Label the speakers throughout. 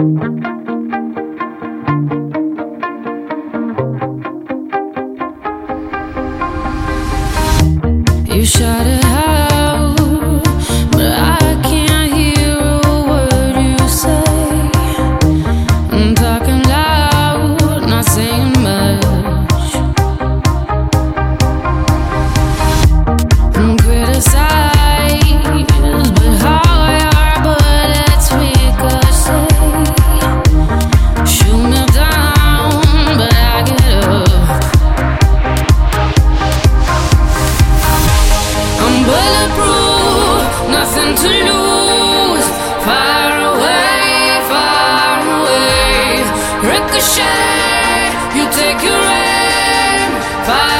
Speaker 1: You shot it. Bulletproof, nothing to lose. Far away, far away. Ricochet, you take your aim. Fire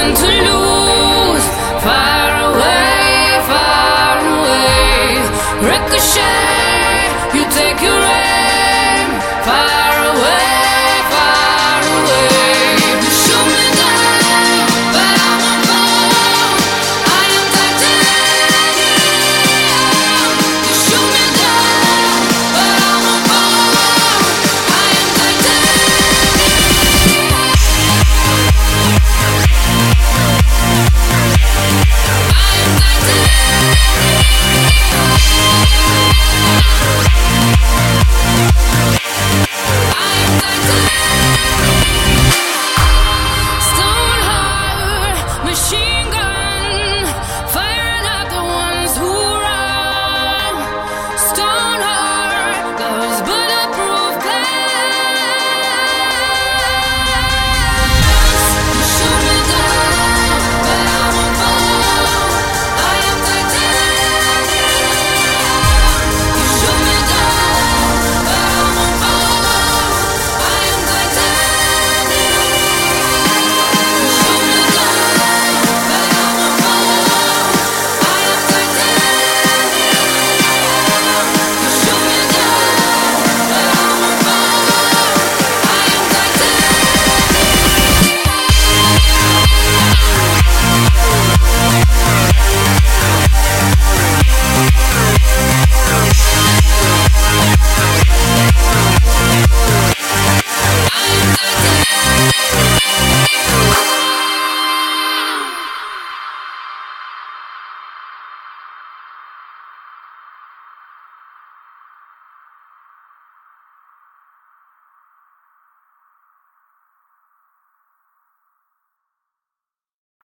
Speaker 1: to lose.